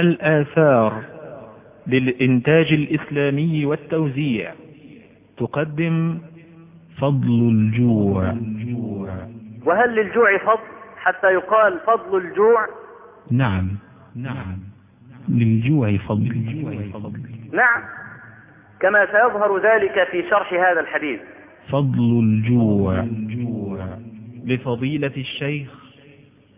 الآثار للإنتاج الإسلامي والتوزيع تقدم فضل الجوع. وهل للجوع فضل حتى يقال فضل الجوع؟ نعم. نعم. للجوع فضل. نعم. كما سيظهر ذلك في شرح هذا الحديث. فضل الجوع لفضيلة الشيخ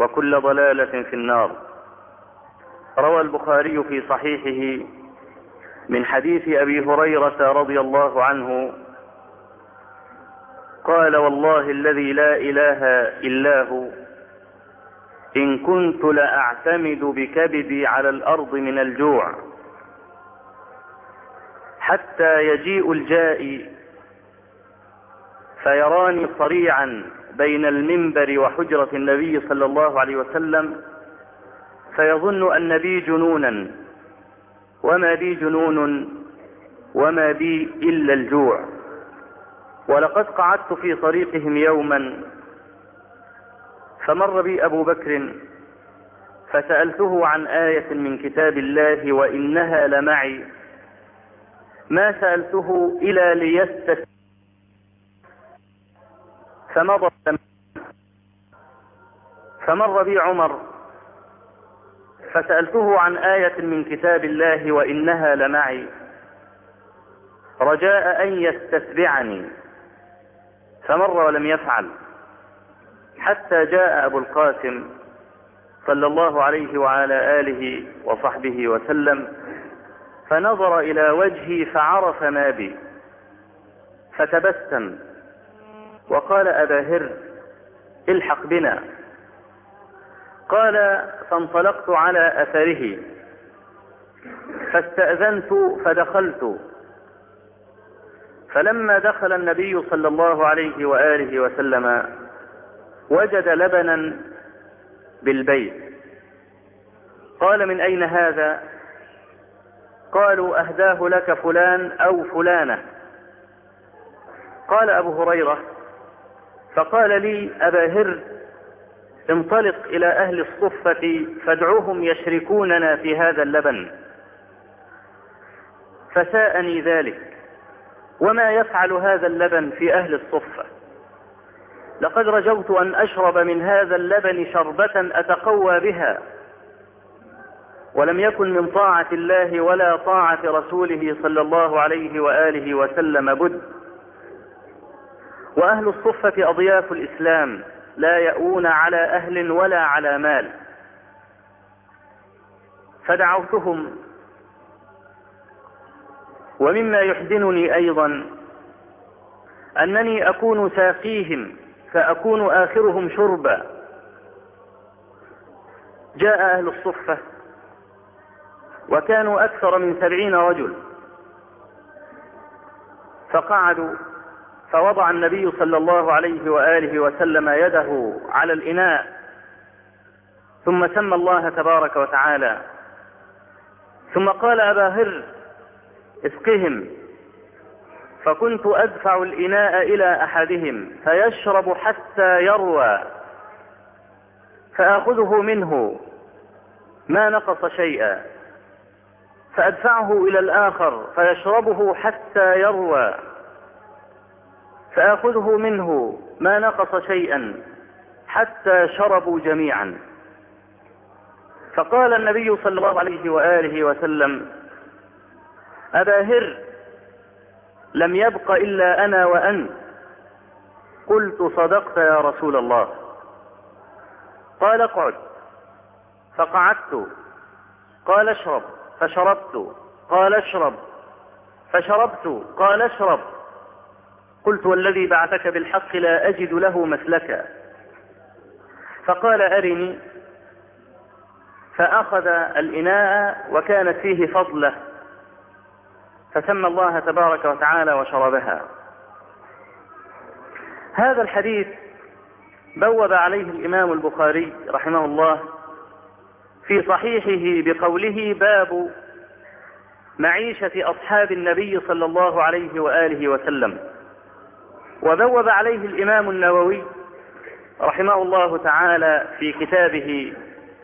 وكل ضلالة في النار. روى البخاري في صحيحه من حديث أبي هريرة رضي الله عنه قال والله الذي لا إله إلا هو إن كنت لأعتمد بكبدي على الأرض من الجوع حتى يجيء الجائي فيراني صريعا بين المنبر وحجرة النبي صلى الله عليه وسلم فيظن أن بي جنونا وما بي جنون وما بي إلا الجوع. ولقد قعدت في طريقهم يوما فمر بي أبو بكر فسألته عن آية من كتاب الله وإنها لمعي. ما سألته إلى ليستس فمضى فمر بي عمر. فسألته عن آية من كتاب الله وإنها لمعي. رجاء أن يستتبعني. فمر ولم يفعل. حتى جاء أبو القاسم صلى الله عليه وعلى آله وصحبه وسلم. فنظر إلى وجهي فعرف ما بي. فتبسم. وقال أبا هر الحق بنا. قال فانطلقت على أثره. فاستأذنت فدخلت. فلما دخل النبي صلى الله عليه وآله وسلم وجد لبنا بالبيت. قال من أين هذا؟ قالوا أهداه لك فلان أو فلانة. قال أبو هريرة فقال لي أبا هر انطلق إلى أهل الصفة فادعوهم يشركوننا في هذا اللبن. فساءني ذلك. وما يفعل هذا اللبن في أهل الصفة؟ لقد رجوت أن أشرب من هذا اللبن شربة أتقوى بها. ولم يكن من طاعة الله ولا طاعة رسوله صلى الله عليه وآله وسلم بد. وأهل الصفة أضياف الإسلام لا يأوون على أهل ولا على مال. فدعوتهم ومما يحزنني أيضا أنني أكون ساقيهم فأكون آخرهم شربا. جاء أهل الصفة وكانوا أكثر من سبعين رجل فقعدوا فوضع النبي صلى الله عليه وآله وسلم يده على الإناء ثم سمى الله تبارك وتعالى. ثم قال أبا هر اسقهم فكنت أدفع الإناء إلى أحدهم فيشرب حتى يروى فآخذه منه ما نقص شيئا. فأدفعه إلى الآخر فيشربه حتى يروى. فآخذه منه ما نقص شيئا حتى شربوا جميعا. فقال النبي صلى الله عليه وآله وسلم أبا هر لم يبق إلا أنا وأنت قلت صدقت يا رسول الله. قال اقعد. فقعدت. قال اشرب. فشربت. قال اشرب. فشربت. قال اشرب. قلت والذي بعثك بالحق لا أجد له مسلكا. فقال أرني فأخذ الإناء وكانت فيه فضلة فسمى الله تبارك وتعالى وشربها. هذا الحديث بوب عليه الإمام البخاري رحمه الله في صحيحه بقوله باب معيشة أصحاب النبي صلى الله عليه وآله وسلم. وبوب عليه الإمام النووي رحمه الله تعالى في كتابه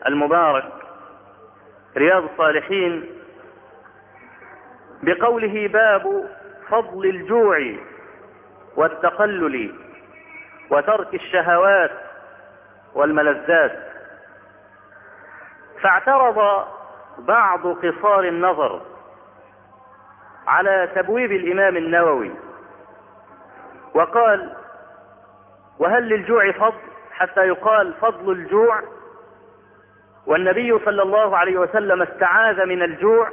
المبارك رياض الصالحين بقوله باب فضل الجوع والتقلل وترك الشهوات والملذات. فاعترض بعض قصار النظر على تبويب الإمام النووي وقال وهل للجوع فضل؟ حتى يقال فضل الجوع. والنبي صلى الله عليه وسلم استعاذ من الجوع.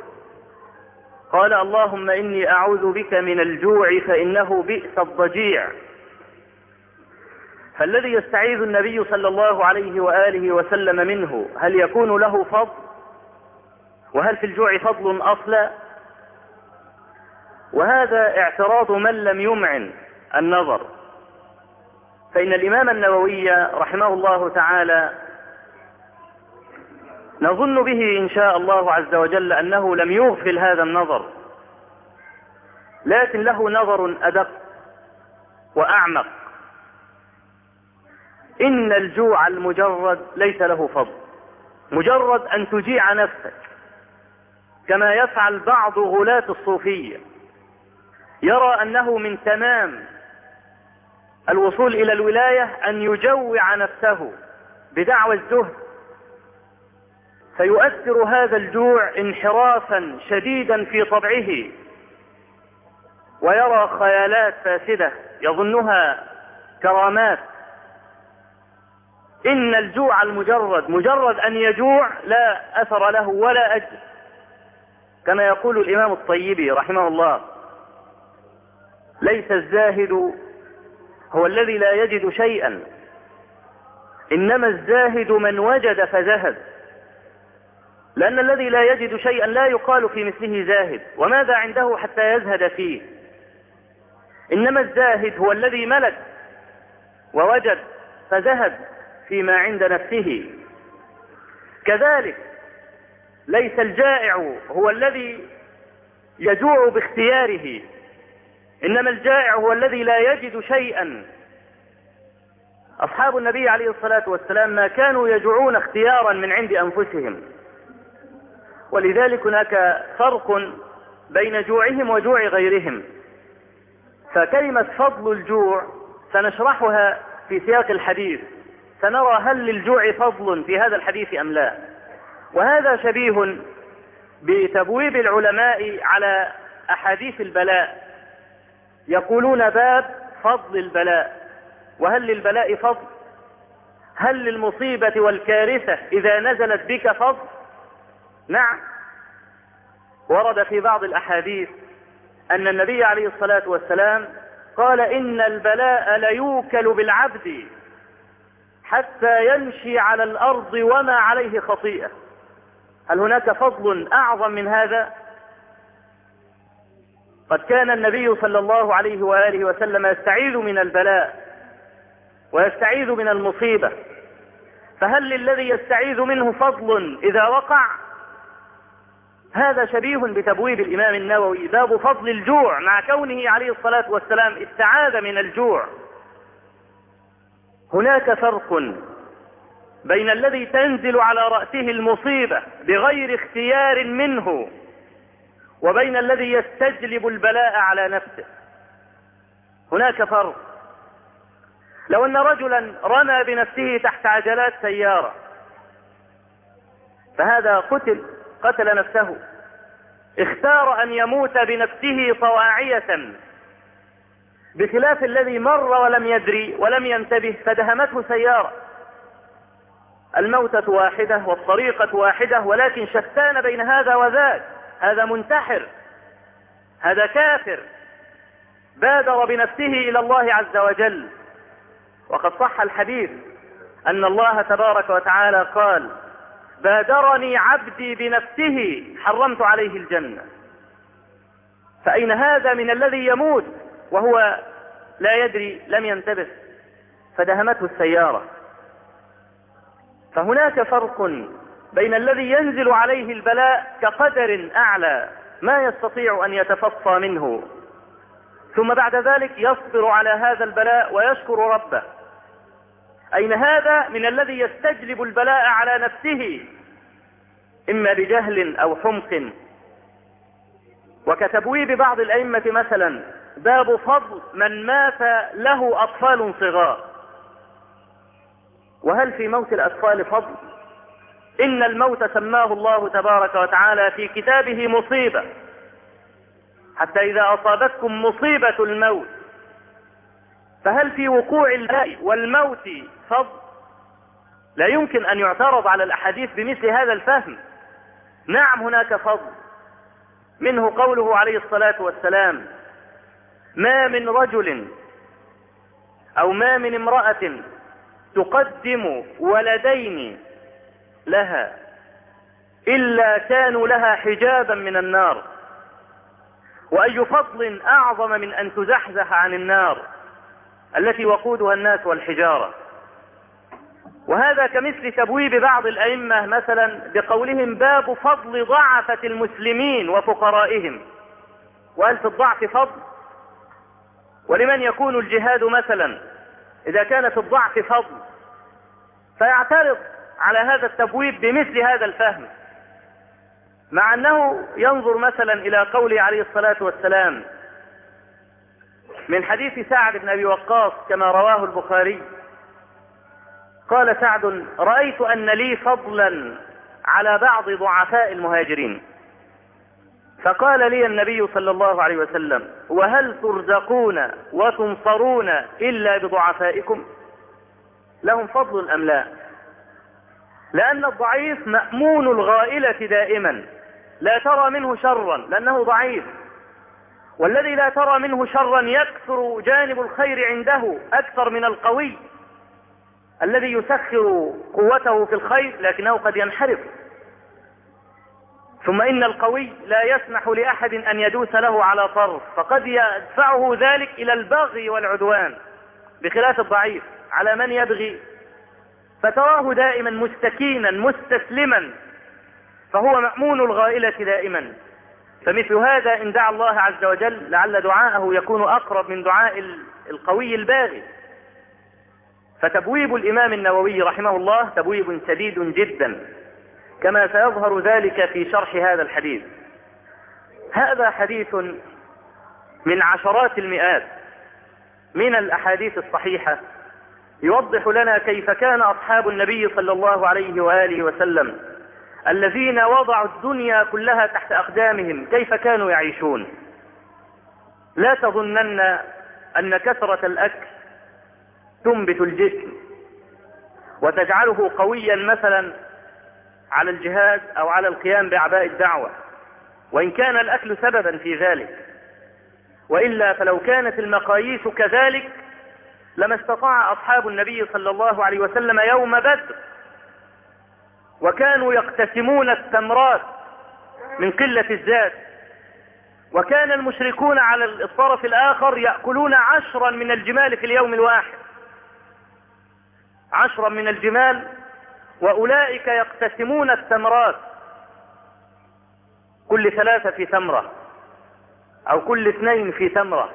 قال اللهم إني أعوذ بك من الجوع فإنه بئس الضجيع. فالذي يستعيذ النبي صلى الله عليه وآله وسلم منه هل يكون له فضل؟ وهل في الجوع فضل أصلا؟ وهذا اعتراض من لم يمعن. النظر. فإن الإمام النووي رحمه الله تعالى نظن به إن شاء الله عز وجل أنه لم يغفل هذا النظر لكن له نظر أدق وأعمق. إن الجوع المجرد ليس له فضل مجرد أن تجيع نفسك. كما يفعل بعض غلاة الصوفية يرى أنه من تمام الوصول إلى الولاية أن يجوع نفسه بدعوى الزهد. فيؤثر هذا الجوع انحرافا شديدا في طبعه. ويرى خيالات فاسدة يظنها كرامات. إن الجوع المجرد مجرد أن يجوع لا أثر له ولا أجر كما يقول الإمام الطيبي رحمه الله ليس الزاهد هو الذي لا يجد شيئا. إنما الزاهد من وجد فزهد لأن الذي لا يجد شيئا لا يقال في مثله زاهد. وماذا عنده حتى يزهد فيه؟ إنما الزاهد هو الذي ملك ووجد فزهد فيما عند نفسه. كذلك ليس الجائع هو الذي يجوع باختياره. إنما الجائع هو الذي لا يجد شيئا. أصحاب النبي عليه الصلاة والسلام ما كانوا يجوعون اختيارا من عند أنفسهم. ولذلك هناك فرق بين جوعهم وجوع غيرهم. فكلمة فضل الجوع سنشرحها في سياق الحديث. سنرى هل للجوع فضل في هذا الحديث أم لا. وهذا شبيه بتبويب العلماء على أحاديث البلاء. يقولون باب فضل البلاء. وهل للبلاء فضل؟ هل للمصيبة والكارثة إذا نزلت بك فضل؟ نعم. ورد في بعض الأحاديث أن النبي عليه الصلاة والسلام قال إن البلاء ليوكل بالعبد حتى يمشي على الأرض وما عليه خطيئة. هل هناك فضل أعظم من هذا؟ قد كان النبي صلى الله عليه وآله وسلم يستعيذ من البلاء ويستعيذ من المصيبة. فهل للذي يستعيذ منه فضل إذا وقع؟ هذا شبيه بتبويب الإمام النووي باب فضل الجوع مع كونه عليه الصلاة والسلام استعاذ من الجوع. هناك فرق بين الذي تنزل على رأسه المصيبة بغير اختيار منه وبين الذي يستجلب البلاء على نفسه. هناك فرق. لو أن رجلا رمى بنفسه تحت عجلات سيارة فهذا قتل قتل نفسه. اختار أن يموت بنفسه طواعية بخلاف الذي مر ولم يدري ولم ينتبه فدهمته سيارة. الموتة واحدة والطريقة واحدة ولكن شتان بين هذا وذاك. هذا منتحر هذا كافر. بادر بنفسه إلى الله عز وجل. وقد صح الحديث أن الله تبارك وتعالى قال بادرني عبدي بنفسه حرمت عليه الجنة. فأين هذا من الذي يموت وهو لا يدري لم ينتبه؟ فدهمته السيارة. فهناك فرق بين الذي ينزل عليه البلاء كقدر أعلى ما يستطيع أن يتفصى منه. ثم بعد ذلك يصبر على هذا البلاء ويشكر ربه. أين هذا؟ من الذي يستجلب البلاء على نفسه إما بجهل أو حمق. وكتبويب بعض الأئمة مثلا باب فضل من مات له أطفال صغار. وهل في موت الأطفال فضل؟ إن الموت سماه الله تبارك وتعالى في كتابه مصيبة. حتى إذا أصابتكم مصيبة الموت فهل في وقوع البلاء والموت فضل؟ لا يمكن أن يعترض على الأحاديث بمثل هذا الفهم. نعم هناك فضل. منه قوله عليه الصلاة والسلام ما من رجل أو ما من امرأة تقدم ولدين لها إلا كانوا لها حجابا من النار. وأي فضل أعظم من أن تزحزح عن النار التي وقودها الناس والحجارة. وهذا كمثل تبويب بعض الأئمة مثلا بقولهم باب فضل ضعفة المسلمين وفقرائهم. وهل في الضعف فضل؟ ولمن يكون الجهاد مثلا؟ إذا كان في الضعف فضل فيعترض على هذا التبويب بمثل هذا الفهم. مع أنه ينظر مثلا إلى قوله عليه الصلاة والسلام من حديث سعد بن أبي وقاص كما رواه البخاري. قال سعد رأيت أن لي فضلا على بعض ضعفاء المهاجرين. فقال لي النبي صلى الله عليه وسلم وهل ترزقون وتنصرون إلا بضعفائكم؟ لهم فضل أم لا؟ لأن الضعيف مأمون الغائلة دائما لا ترى منه شرا لأنه ضعيف. والذي لا ترى منه شرا يكثر جانب الخير عنده أكثر من القوي. الذي يسخر قوته في الخير لكنه قد ينحرف. ثم إن القوي لا يسمح لأحد أن يدوس له على طرف فقد يدفعه ذلك إلى البغي والعدوان بخلاف الضعيف على من يبغي؟ فتراه دائما مستكينا مستسلما فهو مأمون الغائلة دائما. فمثل هذا إن دعا الله عز وجل لعل دعاءه يكون أقرب من دعاء القوي الباغي. فتبويب الإمام النووي رحمه الله تبويب سديد جدا كما سيظهر ذلك في شرح هذا الحديث. هذا حديث من عشرات المئات من الأحاديث الصحيحة يوضح لنا كيف كان أصحاب النبي صلى الله عليه وآله وسلم الذين وضعوا الدنيا كلها تحت أقدامهم كيف كانوا يعيشون؟ لا تظنن أن كثرة الأكل تنبت الجسم وتجعله قويا مثلا على الجهاد أو على القيام بأعباء الدعوة وإن كان الأكل سببا في ذلك. وإلا فلو كانت المقاييس كذلك لما استطاع أصحاب النبي صلى الله عليه وسلم يوم بدر وكانوا يقتسمون التمرات من قلة الزاد وكان المشركون على الطرف الآخر يأكلون عشرا من الجمال في اليوم الواحد. عشرا من الجمال وأولئك يقتسمون التمرات كل ثلاثة في تمرة أو كل اثنين في تمرة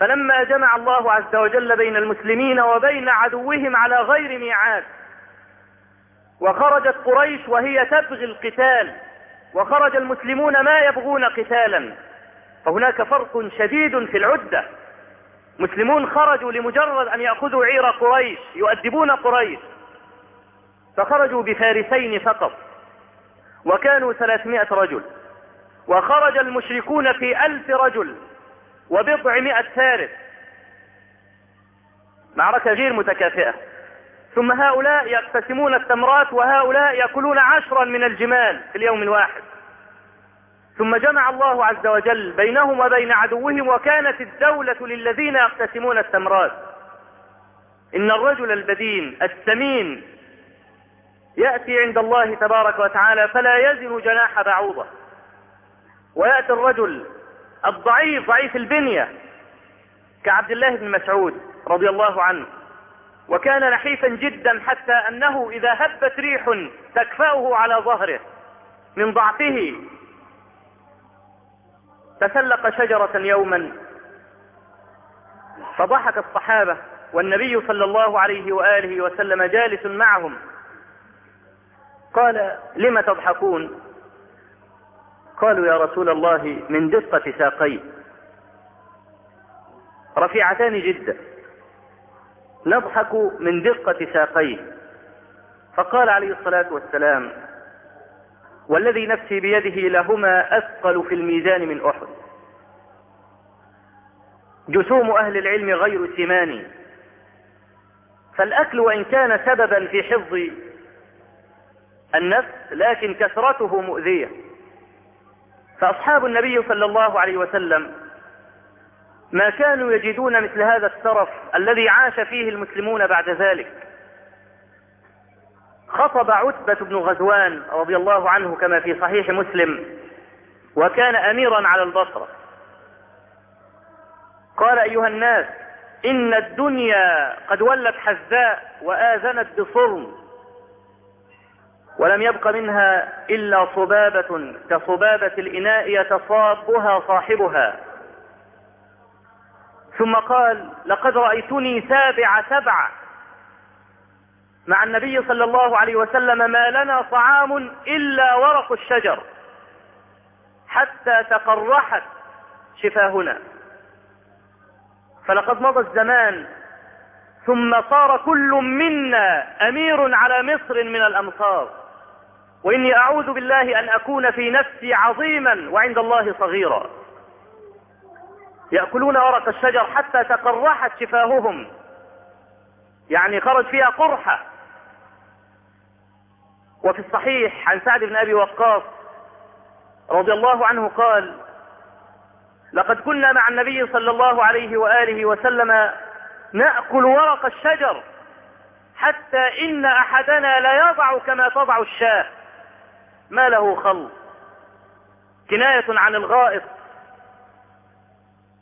فلما جمع الله عز وجل بين المسلمين وبين عدوهم على غير ميعاد وخرجت قريش وهي تبغي القتال وخرج المسلمون ما يبغون قتالا فهناك فرق شديد في العدة. مسلمون خرجوا لمجرد أن يأخذوا عير قريش يؤدبون قريش فخرجوا بفارسين فقط وكانوا ثلاثمائة رجل وخرج المشركون في ألف رجل. وبضعمائة فارس معركة غير متكافئة. ثم هؤلاء يقتسمون التمرات وهؤلاء يأكلون عشرا من الجمال في اليوم الواحد. ثم جمع الله عز وجل بينهم وبين عدوهم وكانت الدولة للذين يقتسمون التمرات. إن الرجل البدين السمين يأتي عند الله تبارك وتعالى فلا يزن جناح بعوضة. ويأتي الرجل الضعيف ضعيف البنية كعبد الله بن مسعود رضي الله عنه. وكان نحيفا جدا حتى أنه إذا هبت ريح تكفأه على ظهره. من ضعفه تسلق شجرة يوما فضحك الصحابة والنبي صلى الله عليه وآله وسلم جالس معهم. قال لم تضحكون؟ قالوا يا رسول الله من دقة ساقيه رفيعتان جدا. نضحك من دقة ساقيه فقال عليه الصلاة والسلام والذي نفسي بيده لهما أثقل في الميزان من أحد. جسوم أهل العلم غير سمان فالأكل وإن كان سببا في حفظ النفس لكن كثرته مؤذية. فأصحاب النبي صلى الله عليه وسلم ما كانوا يجدون مثل هذا الترف الذي عاش فيه المسلمون بعد ذلك. خطب عتبة بن غزوان رضي الله عنه كما في صحيح مسلم وكان أميرا على البصرة. قال أيها الناس إن الدنيا قد ولت حذاء وآذنت بصرم ولم يبق منها إلا صبابة كصبابة الإناء يتصابها صاحبها. ثم قال لقد رأيتني سابع سبعة مع النبي صلى الله عليه وسلم ما لنا طعام إلا ورق الشجر حتى تقرحت شفاهنا. فلقد مضى الزمان ثم صار كل منا أمير على مصر من الأمصار. وإني أعوذ بالله أن أكون في نفسي عظيما وعند الله صغيرا. يأكلون ورق الشجر حتى تقرحت شفاههم. يعني خرج فيها قرحة. وفي الصحيح عن سعد بن أبي وقاص رضي الله عنه قال لقد كنا مع النبي صلى الله عليه وآله وسلم نأكل ورق الشجر حتى إن أحدنا لا يضع كما تضع الشاة. ما له خل. كناية عن الغائط.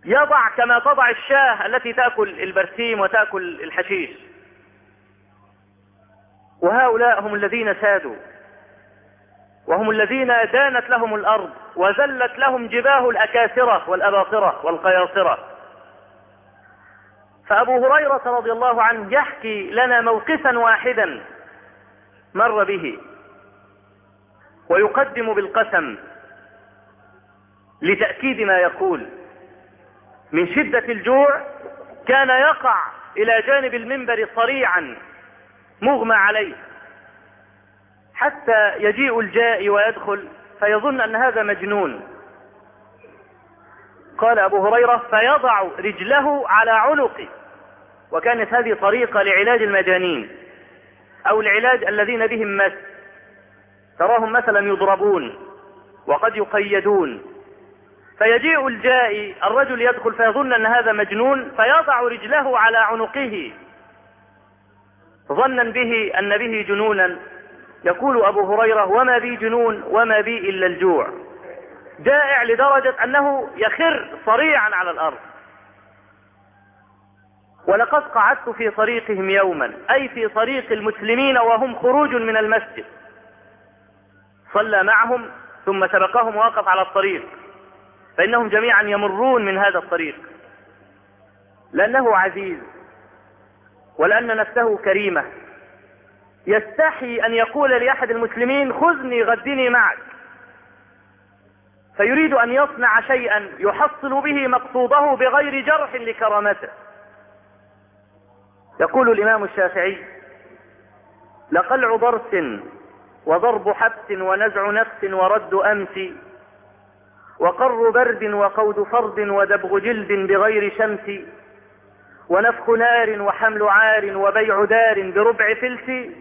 يضع كما تضع الشاه التي تأكل البرسيم وتأكل الحشيش. وهؤلاء هم الذين سادوا. وهم الذين دانت لهم الأرض وذلت لهم جباه الأكاسرة والأباطرة والقياصرة. فأبو هريرة رضي الله عنه يحكي لنا موقفا واحدا مر به. ويقدم بالقسم لتأكيد ما يقول. من شدة الجوع كان يقع إلى جانب المنبر صريعا مغمى عليه. حتى يجيء الجائي ويدخل فيظن أن هذا مجنون. قال أبو هريرة فيضع رجله على عنقه. وكانت هذه طريقة لعلاج المجانين أو العلاج الذين بهم مس. تراهم مثلا يضربون وقد يقيدون. فيجيء الجائي الرجل يدخل فيظن أن هذا مجنون فيضع رجله على عنقه. ظنا به أن به جنونا. يقول أبو هريرة وما بي جنون وما بي إلا الجوع. جائع لدرجة أنه يخر صريعا على الأرض. ولقد قعدت في طريقهم يوما أي في طريق المسلمين وهم خروج من المسجد. صلى معهم ثم سبقهم ووقف على الطريق. فإنهم جميعا يمرون من هذا الطريق. لأنه عزيز ولأن نفسه كريمة. يستحي أن يقول لأحد المسلمين خذني غدني معك. فيريد أن يصنع شيئا يحصل به مقصوده بغير جرح لكرامته. يقول الإمام الشافعي لقلع ضرس وضرب حبس ونزع نفس ورد أمس وقر برد وقود فرد ودبغ جلد بغير شمس ونفخ نار وحمل عار وبيع دار بربع فلس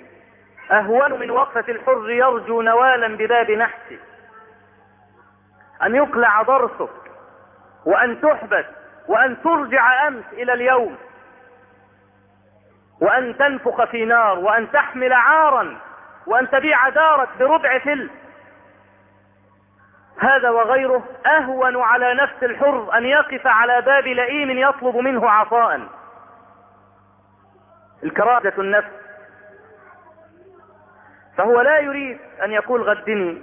أهون من وقفة الحر يرجو نوالا بباب نحس. أن يقلع ضرسك وأن تحبس وأن ترجع أمس إلى اليوم وأن تنفخ في نار وأن تحمل عارا وأن تبيع دارك بربع فلس هذا وغيره أهون على نفس الحر أن يقف على باب لئيم يطلب منه عطاء الكرامة النفس. فهو لا يريد أن يقول غدني.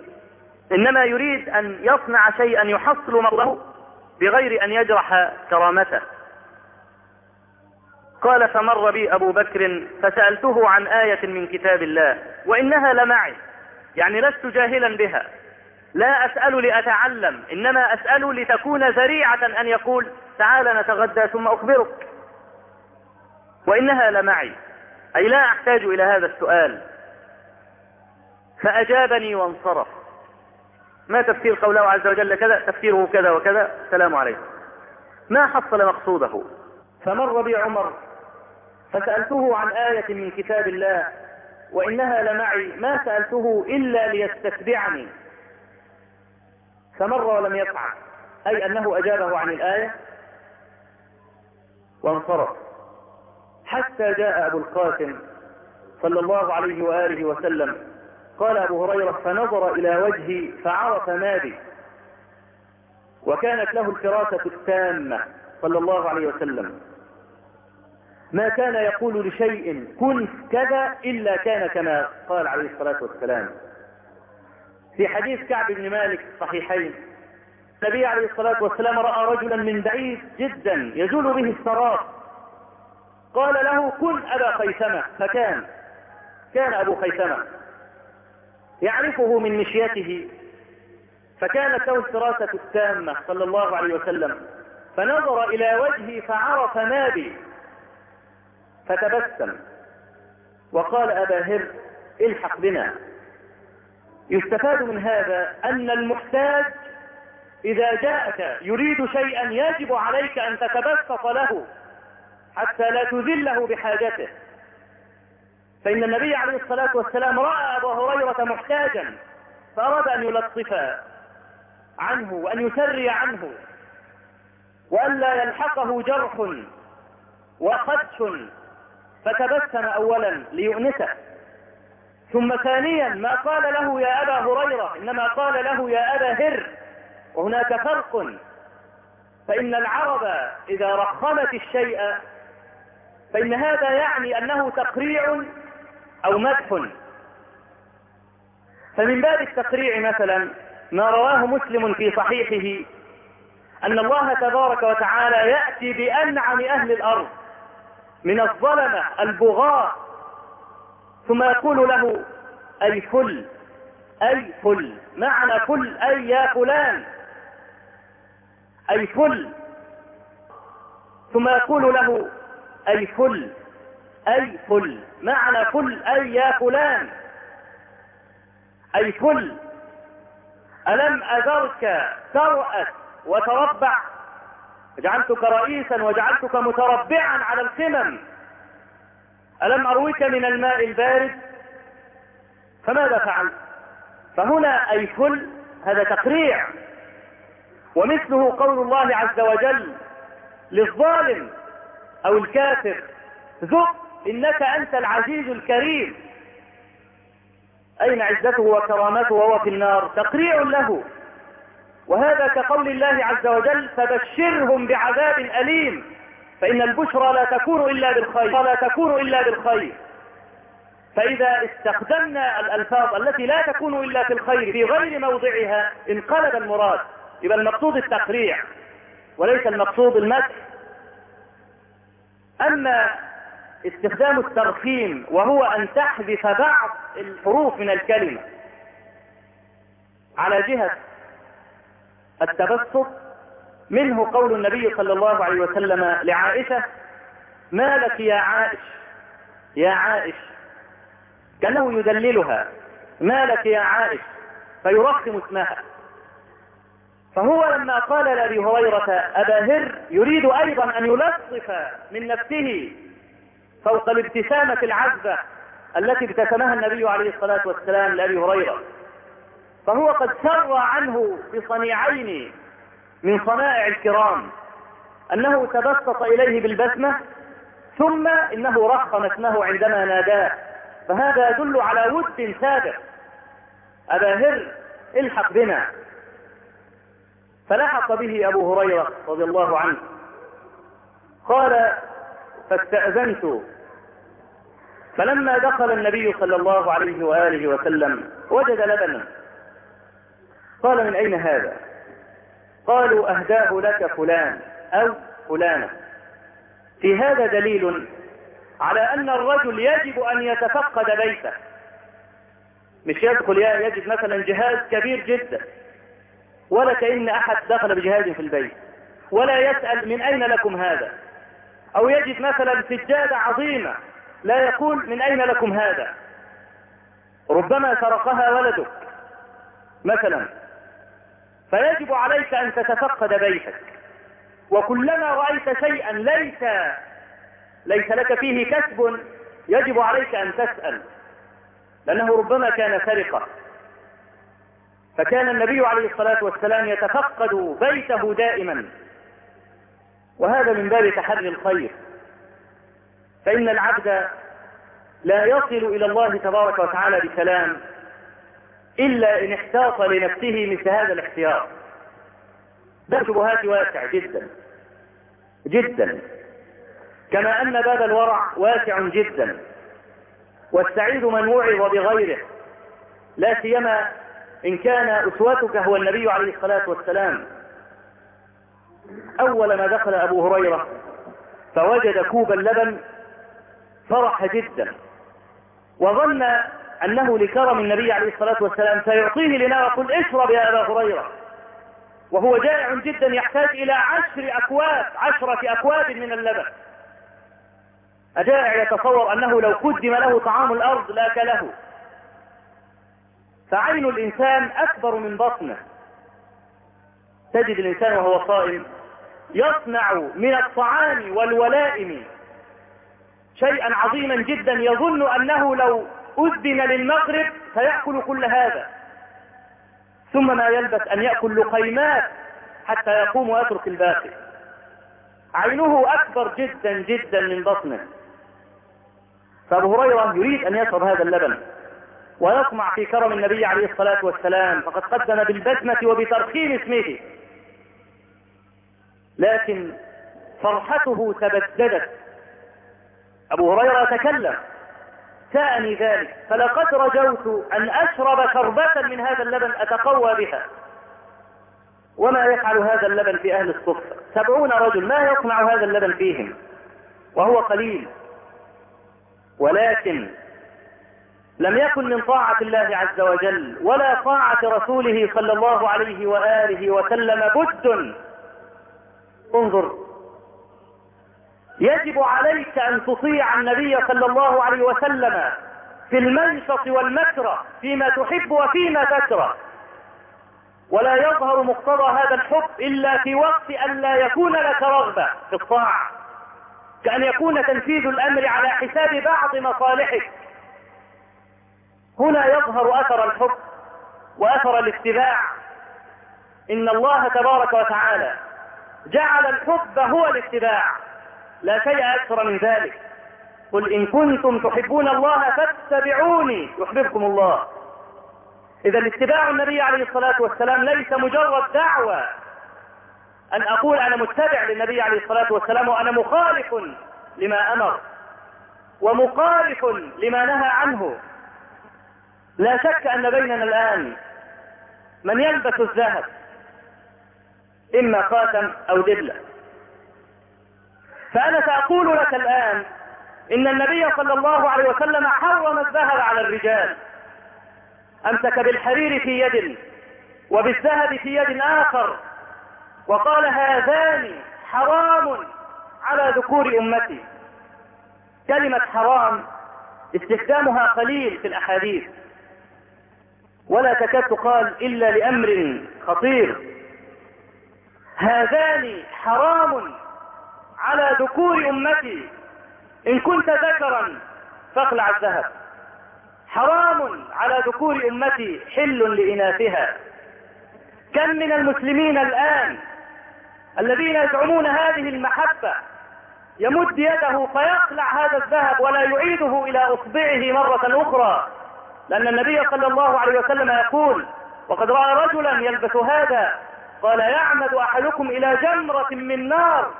إنما يريد أن يصنع شيئا يحصل مره بغير أن يجرح كرامته. قال فمر بي أبو بكر فسألته عن آية من كتاب الله وإنها لمعي يعني لست جاهلا بها. لا أسأل لأتعلم إنما أسأل لتكون ذريعة أن يقول تعال نتغدى ثم أخبرك. وإنها لمعي أي لا أحتاج إلى هذا السؤال. فأجابني وانصرف. ما تفسير قوله عز وجل كذا؟ تفسيره كذا وكذا. السلام عليكم. ما حصل مقصوده؟ فمر بي عمر. فسألته عن آية من كتاب الله وإنها لمعي ما سألته إلا ليستتبعني. فمر ولم يفعل أي أنه أجابه عن الآية وانصرف. حتى جاء أبو القاسم صلى الله عليه وآله وسلم قال أبو هريرة فنظر إلى وجهي فعرف ما بي. وكانت له الفراسة التامة صلى الله عليه وسلم. ما كان يقول لشيء كن كذا إلا كان كما قال عليه الصلاة والسلام. في حديث كعب بن مالك الصحيحين النبي عليه الصلاة والسلام رأى رجلا من بعيد جدا يزول به السراب قال له كن أبا خيثمة. فكان كان أبو خيثمة يعرفه من مشيته فكانت له الفراسة التامة صلى الله عليه وسلم فنظر إلى وجهي فعرف ما بي فتبسم. وقال أبا هر الحق بنا. يستفاد من هذا أن المحتاج إذا جاءك يريد شيئا يجب عليك أن تتبسط له حتى لا تذله بحاجته. فإن النبي عليه الصلاة والسلام رأى أبا هريرة محتاجا فأراد أن يلطف عنه وأن يسري عنه. وألا يلحقه جرح وخدش فتبسم أولا ليؤنسه. ثم ثانيا ما قال له يا أبا هريرة إنما قال له يا أبا هر. وهناك فرق. فإن العرب إذا رخمت الشيء فإن هذا يعني أنه تقريع أو مدح. فمن باب التقريع مثلا ما رواه مسلم في صحيحه أن الله تبارك وتعالى يأتي بأنعم أهل الأرض. من الظلمة البغاة. ثم يقول له أي فل أي فل معنى فل أي يا فلان أي فل. ثم يقول له أي فل أي فل معنى فل أي يا فلان أي فل. ألم أذرك ترأس وتربع جعلتك رئيسا وجعلتك متربعا على القمم. ألم أرويك من الماء البارد؟ فماذا فعلت؟ فهنا أي فل هذا تقريع. ومثله قول الله عز وجل للظالم أو الكافر ذق إنك أنت العزيز الكريم. أين عزته وكرامته وهو في النار؟ تقريع له. وهذا كقول الله عز وجل فبشرهم بعذاب أليم. فإن البشرى لا تكون إلا بالخير. لا تكون إلا بالخير. فإذا استخدمنا الألفاظ التي لا تكون إلا في الخير في غير موضعها انقلب المراد. يبقى المقصود التقريع وليس المقصود المدح. أما استخدام الترخيم وهو أن تحذف بعض الحروف من الكلمة على جهة التبسط. منه قول النبي صلى الله عليه وسلم لعائشة ما لك يا عائش؟ يا عائش. كأنه يدللها ما لك يا عائش؟ فيرخم اسمها. فهو لما قال لأبي هريرة أبا هر يريد أيضا أن يلطف من نفسه فوق الابتسامة العذبة التي ابتسمها النبي عليه الصلاة والسلام لأبي هريرة. فهو قد سر عنه بصنيعين من صنائع الكرام أنه تبسط إليه بالبسمة ثم إنه رخم اسمه عندما ناداه فهذا يدل على ود سابق. أبا هر الحق بنا. فلحق به أبو هريرة رضي الله عنه. قال فاستأذنت. فلما دخل النبي صلى الله عليه وآله وسلم وجد لبنا. قال من أين هذا؟ قالوا أهداه لك فلان أو فلانة. في هذا دليل على أن الرجل يجب أن يتفقد بيته. مش يدخل يجد مثلا جهاز كبير جدا ولا كأن أحد دخل بجهاز في البيت ولا يسأل من أين لكم هذا. أو يجد مثلا سجادة عظيمة لا يقول من أين لكم هذا. ربما سرقها ولدك مثلا. فيجب عليك أن تتفقد بيتك. وكلما رأيت شيئا ليس ليس لك فيه كسب يجب عليك أن تسأل لأنه ربما كان سرقة. فكان النبي عليه الصلاة والسلام يتفقد بيته دائما. وهذا من باب تحري الخير. فإن العبد لا يصل إلى الله تبارك وتعالى بسلام إلا إن احتاط لنفسه مثل هذا الاحتياط باب شبهات واسع جدا. جدا. كما أن باب الورع واسع جدا. والسعيد من وعظ بغيره. لا سيما إن كان أسوتك هو النبي عليه الصلاة والسلام. أول ما دخل أبو هريرة فوجد كوب اللبن فرح جدا. وظن أنه لكرم النبي عليه الصلاة والسلام سيعطيه لنا ويقول اشرب يا أبا هريرة. وهو جائع جدا يحتاج إلى عشر أكواب عشرة أكواب من اللبن. أجائع يتصور أنه لو قدم له طعام الأرض لاكله فعين الإنسان أكبر من بطنه. تجد الإنسان وهو صائم يصنع من الطعام والولائم شيئا عظيما جدا يظن أنه لو أذن للمغرب سيأكل كل هذا. ثم ما يلبث أن يأكل لقيمات حتى يقوم ويترك الباقي. عينه أكبر جدا جدا من بطنه. فأبو هريرة يريد أن يشرب هذا اللبن ويطمع في كرم النبي عليه الصلاة والسلام. فقد قدم بالبسمة وبترخيم اسمه. لكن فرحته تبددت. أبو هريرة تكلم. سأني ذلك فلقد رجوت أن أشرب شربة من هذا اللبن أتقوى بها. وما يفعل هذا اللبن في أهل الصفة سبعون رجل ما يصنع هذا اللبن فيهم؟ وهو قليل. ولكن لم يكن من طاعة الله عز وجل ولا طاعة رسوله صلى الله عليه وآله وسلم بد. انظر يجب عليك أن تطيع النبي صلى الله عليه وسلم في المنشط والمكره فيما تحب وفيما تكره. ولا يظهر مقتضى هذا الحب إلا في وقت أن لا يكون لك رغبة في الطاعة كأن يكون تنفيذ الأمر على حساب بعض مصالحك. هنا يظهر أثر الحب وأثر الاتباع. إن الله تبارك وتعالى جعل الحب هو الاتباع. لا شيء أكثر من ذلك. قل إن كنتم تحبون الله فاتبعوني يحببكم الله. إذا اتباع النبي عليه الصلاة والسلام ليس مجرد دعوة. أن أقول أنا متبع للنبي عليه الصلاة والسلام وأنا مخالف لما أمر ومخالف لما نهى عنه. لا شك أن بيننا الآن من يلبس الذهب إما خاتم أو دبلة. فأنا سأقول لك الآن إن النبي صلى الله عليه وسلم حرم الذهب على الرجال. أمسك بالحرير في يد وبالذهب في يد آخر وقال هذان حرام على ذكور أمتي. كلمة حرام استخدامها قليل في الأحاديث. ولا تكاد تقال إلا لأمر خطير. هذان حرام على ذكور أمتي. إن كنت ذكرا فاخلع الذهب. حرام على ذكور أمتي حل لإناثها. كم من المسلمين الآن الذين يزعمون هذه المحبة يمد يده فيخلع هذا الذهب ولا يعيده إلى أصبعه مرة أخرى. لأن النبي صلى الله عليه وسلم يقول وقد رأى رجلا يلبس هذا. قال يعمد أحدكم إلى جمرة من نار.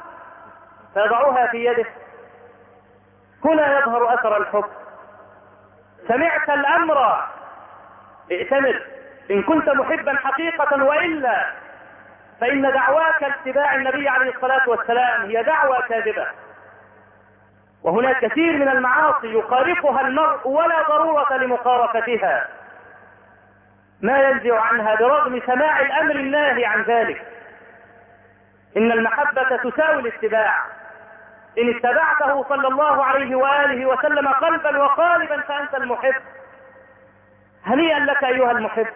فيضعها في يده. هنا يظهر أثر الحب سمعت الأمر. ائتمر إن كنت محبا حقيقة وإلا فإن دعواك اتباع النبي عليه الصلاة والسلام هي دعوة كاذبة. وهناك كثير من المعاصي يقارفها المرء ولا ضرورة لمقارفتها. ما ينزع عنها برغم سماع الأمر الناهي عن ذلك. إن المحبة تساوي الاتباع. إن اتبعته صلى الله عليه وآله وسلم قلبا وقالبا فأنت المحب. هنيئا لك أيها المحب.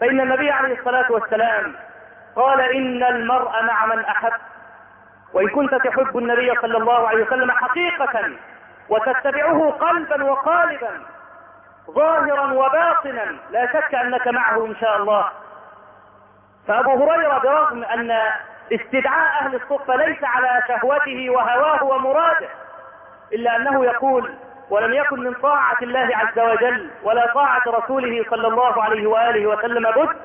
فإن النبي عليه الصلاة والسلام قال إن المرء مع من أحب. وإن كنت تحب النبي صلى الله عليه وسلم حقيقة وتتبعه قلبا وقالبا ظاهرا وباطنا لا شك أنك معه إن شاء الله. فأبو هريرة برغم أن استدعاء أهل الصفة ليس على شهوته وهواه ومراده إلا أنه يقول ولم يكن من طاعة الله عز وجل ولا طاعة رسوله صلى الله عليه وآله وسلم بد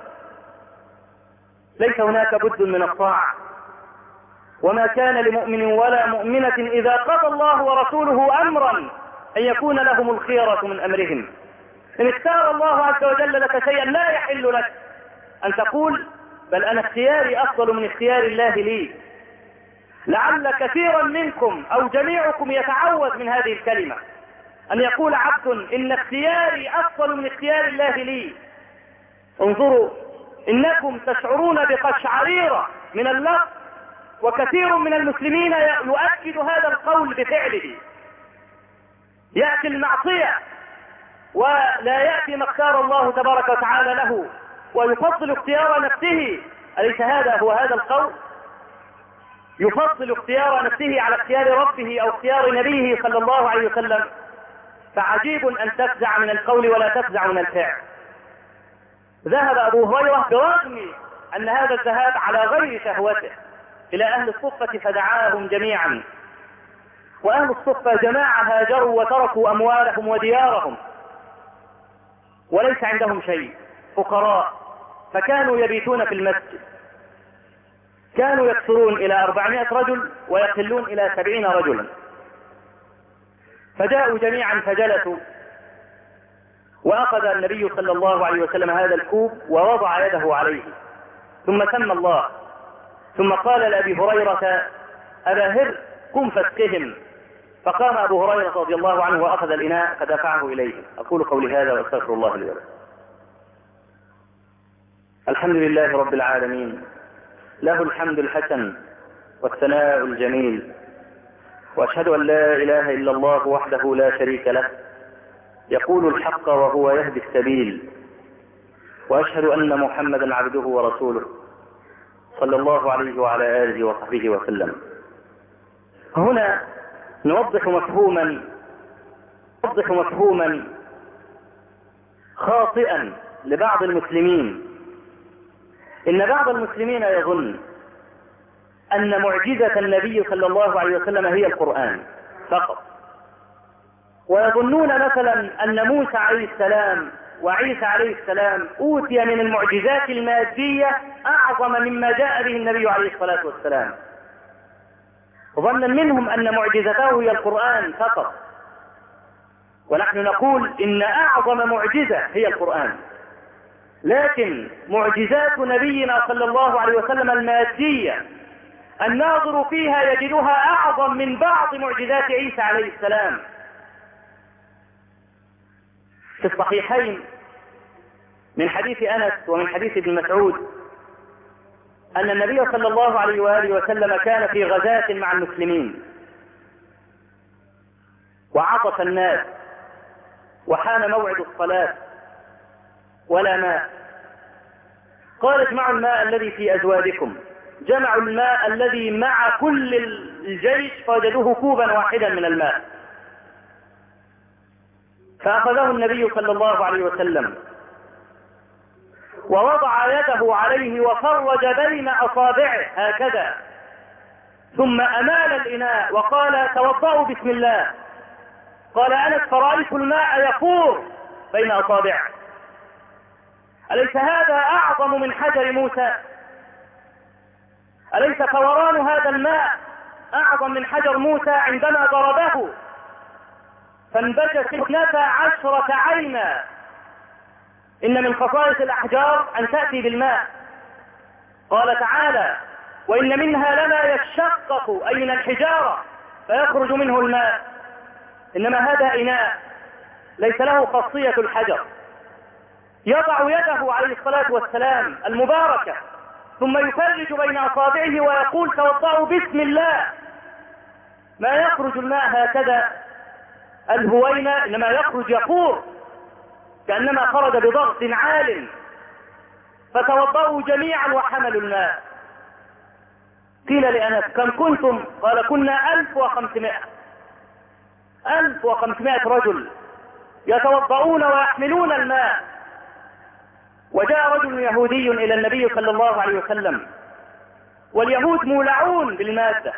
ليس هناك بد من الطاعة وما كان لمؤمن ولا مؤمنة إذا قضى الله ورسوله أمرا أن يكون لهم الخيرة من أمرهم. إن اختار الله عز وجل لك شيئا لا يحل لك أن تقول بل أنا اختياري أفضل من اختيار الله لي. لعل كثيرا منكم أو جميعكم يتعوذ من هذه الكلمة. أن يقول عبد إن اختياري أفضل من اختيار الله لي. انظروا إنكم تشعرون بقشعريرة من اللفظ وكثير من المسلمين يؤكد هذا القول بفعله. يأتي المعصية ولا يأتي ما اختار الله تبارك وتعالى له. ويفضل اختيار نفسه. أليس هذا هو هذا القول؟ يفضل اختيار نفسه على اختيار ربه أو اختيار نبيه صلى الله عليه وسلم. فعجيب أن تفزع من القول ولا تفزع من الفعل. ذهب أبو هريرة برغم أن هذا الذهاب على غير شهوته. إلى أهل الصفة فدعاهم جميعا. وأهل الصفة جماعة هاجروا وتركوا أموالهم وديارهم. وليس عندهم شيء. فقراء. فكانوا يبيتون في المسجد. كانوا يكثرون إلى أربعمائة رجل ويقلون إلى سبعين رجلا. فجاءوا جميعا فجلسوا. وأخذ النبي صلى الله عليه وسلم هذا الكوب ووضع يده عليه. ثم سمى الله. ثم قال لأبي هريرة أبا هر قم فاسقهم. فقام أبو هريرة رضي الله عنه وأخذ الإناء فدفعه إليه. أقول قولي هذا وأستغفر الله لي ولكم. الحمد لله رب العالمين. له الحمد الحسن والثناء الجميل. وأشهد أن لا إله إلا الله وحده لا شريك له. يقول الحق وهو يهدي السبيل. وأشهد أن محمدا عبده ورسوله. صلى الله عليه وعلى آله وصحبه وسلم. هنا نوضح مفهوما نوضح مفهوما خاطئا لبعض المسلمين. إن بعض المسلمين يظن أن معجزة النبي صلى الله عليه وسلم هي القرآن فقط. ويظنون مثلا أن موسى عليه السلام وعيسى عليه السلام أوتي من المعجزات المادية أعظم مما جاء به النبي عليه الصلاة والسلام. ظنا منهم أن معجزته هي القرآن فقط. ونحن نقول إن أعظم معجزة هي القرآن. لكن معجزات نبينا صلى الله عليه وسلم المادية الناظر فيها يجدها أعظم من بعض معجزات عيسى عليه السلام. في الصحيحين من حديث أنس ومن حديث ابن مسعود أن النبي صلى الله عليه وآله وسلم كان في غزاة مع المسلمين وعطف الناس وحان موعد الصلاة ولا ماء. قال اجمعوا الماء الذي في أزوادكم جمعوا الماء الذي مع كل الجيش فوجدوه كوبا واحدا من الماء. فأخذه النبي صلى الله عليه وسلم. ووضع يده عليه وفرج بين أصابعه هكذا. ثم أمال الإناء وقال توضأوا بسم الله. قال أنس فرأيت الماء يفور بين أصابعه. أليس هذا أعظم من حجر موسى؟ أليس فوران هذا الماء أعظم من حجر موسى عندما ضربه؟ فانبجت اثنتا عشرة عينا. إن من خصائص الأحجار أن تأتي بالماء. قال تعالى وإن منها لما يشقق أي من الحجارة فيخرج منه الماء. إنما هذا إناء ليس له خاصية الحجر. يضع يده عليه الصلاة والسلام المباركة ثم يفرج بين أصابعه ويقول توضأوا بسم الله. ما يخرج الماء هكذا؟ الهوينة إنما يخرج يفور كأنما خرج بضغط عال فتوضأوا جميعا وحملوا الماء. قيل لأنس كم كنتم؟ قال كنا ألف وخمسمائة. ألف وخمسمائة رجل يتوضؤون ويحملون الماء. وجاء رجل يهودي إلى النبي صلى الله عليه وسلم. واليهود مولعون بالمادة.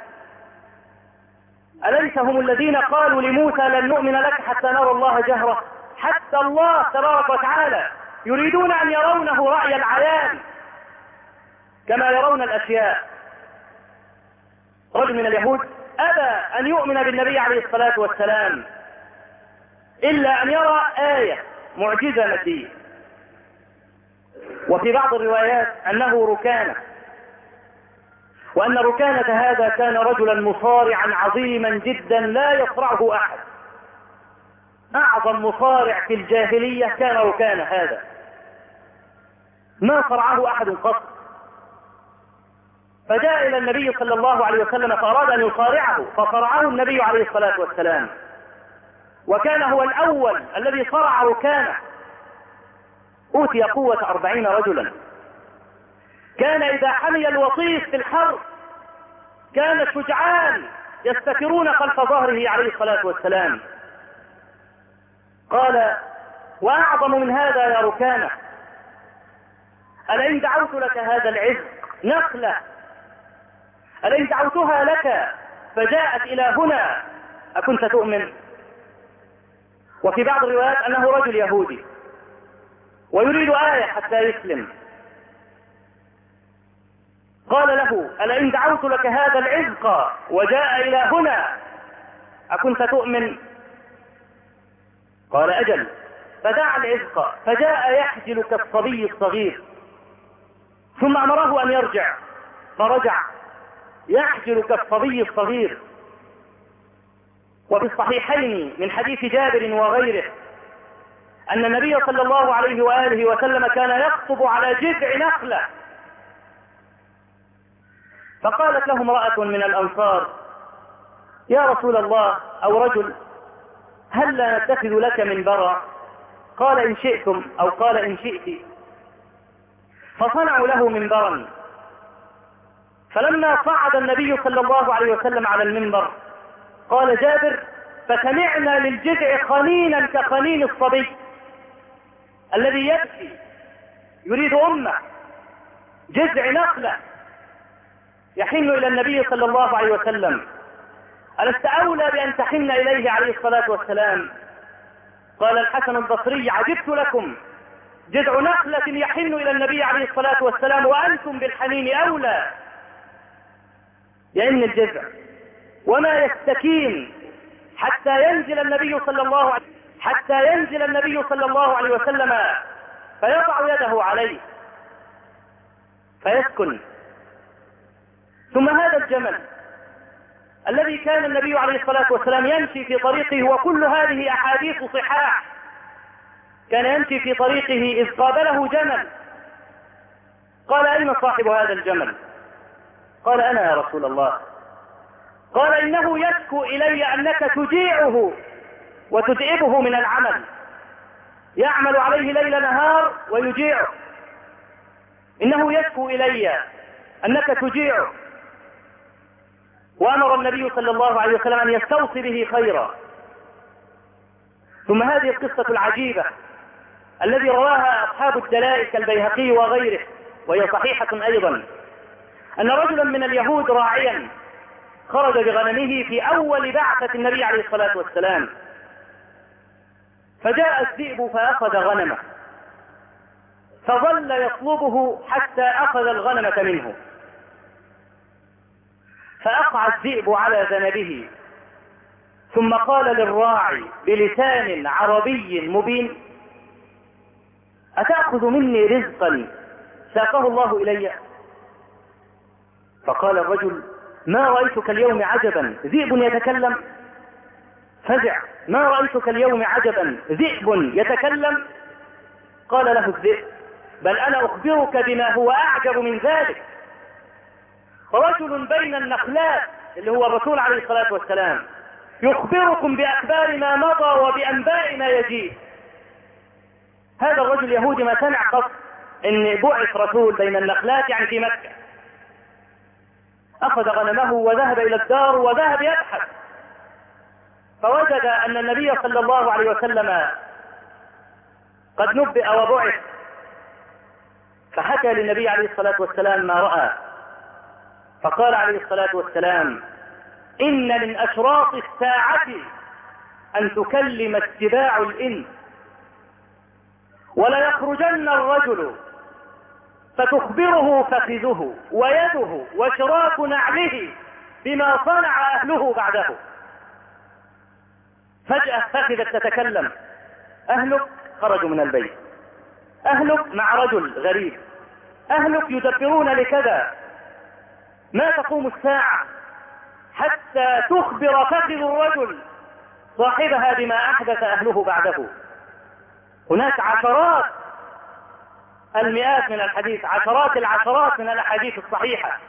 أليس هم الذين قالوا لموسى لن نؤمن لك حتى نرى الله جهرة؟ حتى الله تبارك وتعالى يريدون أن يرونه رأي العيان كما يرون الأشياء. رجل من اليهود أبى أن يؤمن بالنبي عليه الصلاة والسلام إلا أن يرى آية معجزة مادية وفي بعض الروايات أنه ركانة وأن ركانة هذا كان رجلا مصارعا عظيما جدا لا يصرعه أحد. أعظم مصارع في الجاهلية كان ركانة هذا. ما صرعه أحد قط. فجاء إلى النبي صلى الله عليه وسلم فأراد أن يصارعه فصرعه النبي عليه الصلاة والسلام. وكان هو الأول الذي صرع ركانة. أوتي قوة أربعين رجلا. كان إذا حمي الوطيس في الحرب كان الشجعان يستترون خلف ظهره عليه الصلاة والسلام. قال وأعظم من هذا يا ركانة ألئن دعوت لك هذا العز نخلة ألئن دعوتها لك فجاءت إلى هنا أكنت تؤمن؟ وفي بعض الروايات أنه رجل يهودي. ويريد آية حتى يسلم. قال له ألئن دعوت لك هذا العزق وجاء إلى هنا أكنت تؤمن؟ قال أجل فدعا العزق فجاء يحجل كالصبي الصغير ثم أمره أن يرجع فرجع يحجل كالصبي الصغير. وفي الصحيحين من حديث جابر وغيره أن النبي صلى الله عليه وآله وسلم كان يخطب على جذع نخلة. فقالت له امرأة من الأنصار يا رسول الله أو رجل هل لا نتخذ لك منبرا قال إن شئتم أو قال إن شئت. فصنعوا له منبرا فلما صعد النبي صلى الله عليه وسلم على المنبر قال جابر فسمعنا للجذع خنينا كخنين الصبي. الذي يبكي يريد أمة جذع نخلة يحن إلى النبي صلى الله عليه وسلم. ألست أولى بأن تحن إليه عليه الصلاة والسلام؟ قال الحسن البصري عجبت لكم. جذع نخلة يحن إلى النبي عليه الصلاة والسلام وأنتم بالحنين أولى. يئن الجذع وما يستكين حتى ينزل النبي صلى الله عليه حتى ينزل النبي صلى الله عليه وسلم فيضع يده عليه فيسكن. ثم هذا الجمل الذي كان النبي عليه الصلاة والسلام يمشي في طريقه وكل هذه أحاديث صحاح. كان يمشي في طريقه إذ قابله جمل. قال أين صاحب هذا الجمل؟ قال أنا يا رسول الله. قال إنه يشكو إلي أنك تجيعه. وتتعبه من العمل. يعمل عليه ليل نهار ويجيعه إنه يشكو إلي أنك تجيعه وأمر النبي صلى الله عليه وسلم أن يستوصي به خيرا. ثم هذه القصة العجيبة الذي رواها أصحاب الدلائل كالبيهقي وغيره وهي صحيحة أيضا. أن رجلا من اليهود راعيا خرج بغنمه في أول بعثة النبي عليه الصلاة والسلام. فجاء الذئب فأخذ غنمه فظل يطلبه حتى أخذ الغنمة منه. فأقع الذئب على ذنبه ثم قال للراعي بلسان عربي مبين أتأخذ مني رزقا ساقه الله إلي؟ فقال الرجل ما رأيتك اليوم عجبا ذئب يتكلم؟ فزع. ما رأيتك اليوم عجبا؟ ذئب يتكلم. قال له الذئب بل أنا أخبرك بما هو أعجب من ذلك. رجل بين النخلات اللي هو الرسول عليه الصلاة والسلام يخبركم بأخبار ما مضى وبأنباء ما يجيء. هذا الرجل يهودي ما سمع قط إن بعث رسول بين النخلات يعني في مكة. أخذ غنمه وذهب إلى الدار وذهب يبحث فوجد أن النبي صلى الله عليه وسلم قد نبئ وبعث. فحكى للنبي عليه الصلاة والسلام ما رأى. فقال عليه الصلاة والسلام إن من أشراط الساعة أن تكلم اتباع الإنس ولا يخرجن الرجل فتخبره فخذه ويده وشراك نعله بما صنع أهله بعده. فجأة فخذت تتكلم. أهلك خرجوا من البيت. أهلك مع رجل غريب. أهلك يدبرون لكذا. ما تقوم الساعة حتى تخبر فخذ الرجل. صاحبها بما أحدث أهله بعده. هناك عشرات المئات من الحديث عشرات العشرات من الأحاديث الصحيحة.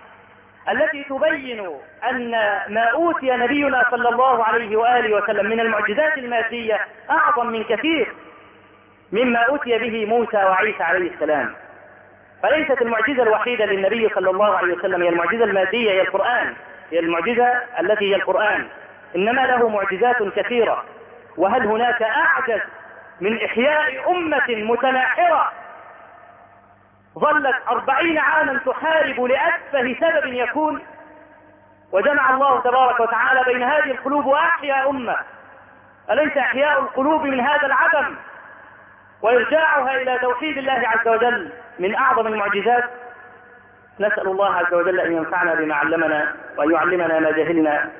التي تبين أن ما أوتي نبينا صلى الله عليه وآله وسلم من المعجزات المادية أعظم من كثير مما أوتي به موسى وعيسى عليه السلام. فليست المعجزة الوحيدة للنبي صلى الله عليه وسلم هي المعجزة المادية هي القرآن. هي المعجزة التي هي القرآن. إنما له معجزات كثيرة. وهل هناك أعجز من إحياء أمة متناحرة ظلت أربعين عاما تحارب لأتفه سبب يكون وجمع الله تبارك وتعالى بين هذه القلوب وأحيا أمة. أليس إحياء القلوب من هذا العدم؟ وإرجاعها إلى توحيد الله عز وجل من أعظم المعجزات. نسأل الله عز وجل أن ينفعنا بما علمنا وأن يعلمنا ما جهلنا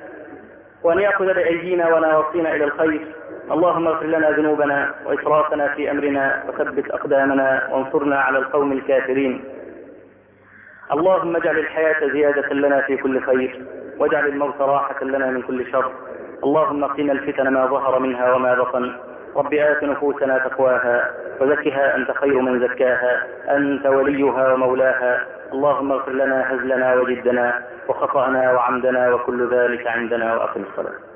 وأن يأخذ بأيدينا ونواصينا إلى الخير. اللهم اغفر لنا ذنوبنا وإسرافنا في أمرنا وثبت أقدامنا وانصرنا على القوم الكافرين. اللهم اجعل الحياة زيادة لنا في كل خير واجعل الموت راحة لنا من كل شر. اللهم قنا الفتن ما ظهر منها وما بطن. رب آت نفوسنا تقواها وزكها أنت خير من زكاها أنت وليها ومولاها. اللهم اغفر لنا هزلنا وجدنا وخطأنا وعمدنا وكل ذلك عندنا وأقم الصلاة.